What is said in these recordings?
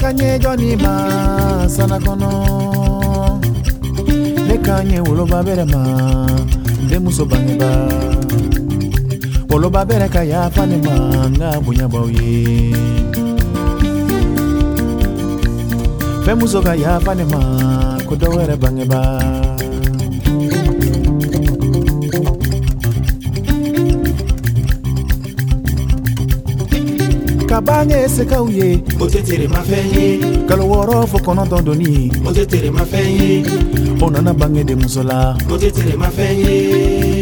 kanye joni ma sana kono ne kanye ma de muso ba koloba bereka ya panema nga bunya bauye fɛn musoka ya panema ko dɔ wɛrɛ bangeba ka bange sekaw ye o tɛ teremafɛn ye kalo wɔɔrɔ fo kɔnɔntɔn doni o tɛ teremafɛn ye o nana bange denmuso la o tɛ teremafɛn ye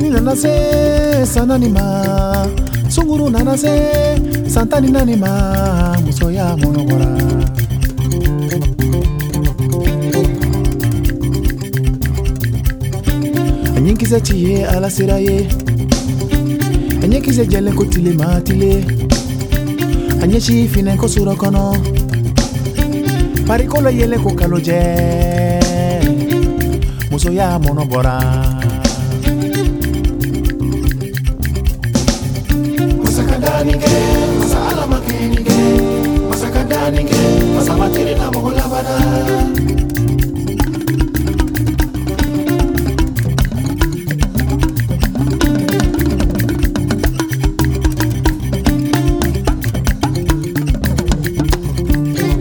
Seni nanase sanani ma Sunguru nanase santani nani ma Musoya monogora anyikize tiye alasira ye anyikize jɛlen ko tile maa tile a ɲɛsi finɛ ko surɔ kɔnɔ farikolo yelen ko muso y'a mɔnɔ bɔra kadanige masala makenige masakadanige masabatirina mogolabada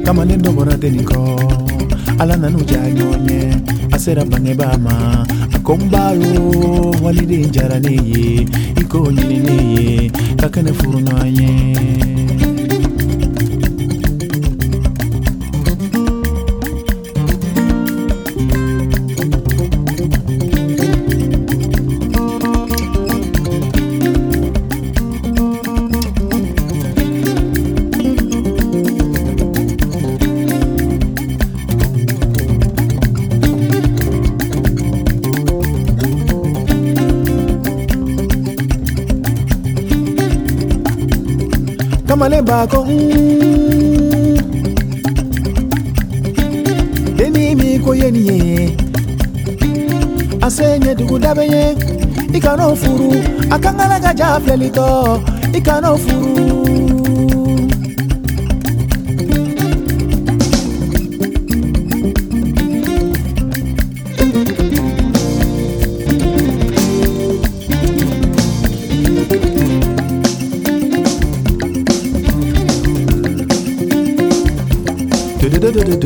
kamalendo borateniko ala nanu seramba ngebama ikombayo walilinjaraneye ikonyininiye kakenefurunywanye kamalen baako. Deni mi ko ye nin ye, a se ɲɛdugu dabe ye, i kan'o furu, a kankala ka ja filɛli i kan'o furu. lokudabe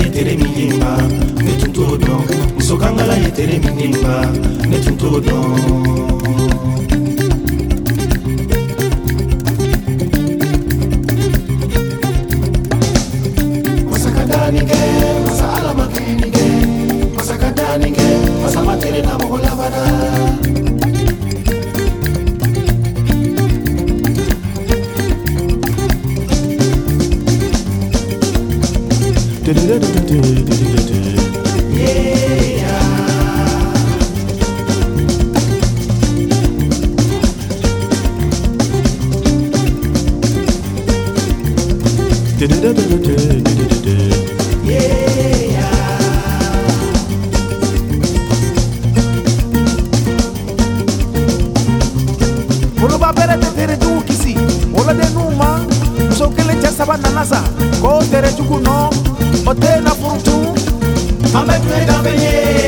yetelemi ngimba netuntodon nsokangala yetelemi ngimba netuntodon sabana nasa ko tere cukup no But then pour tout à I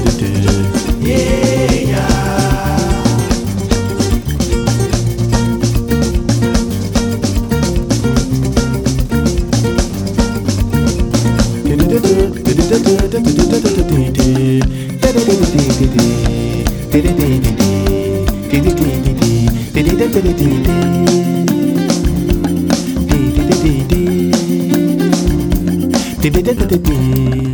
Dee dee dee dee dee.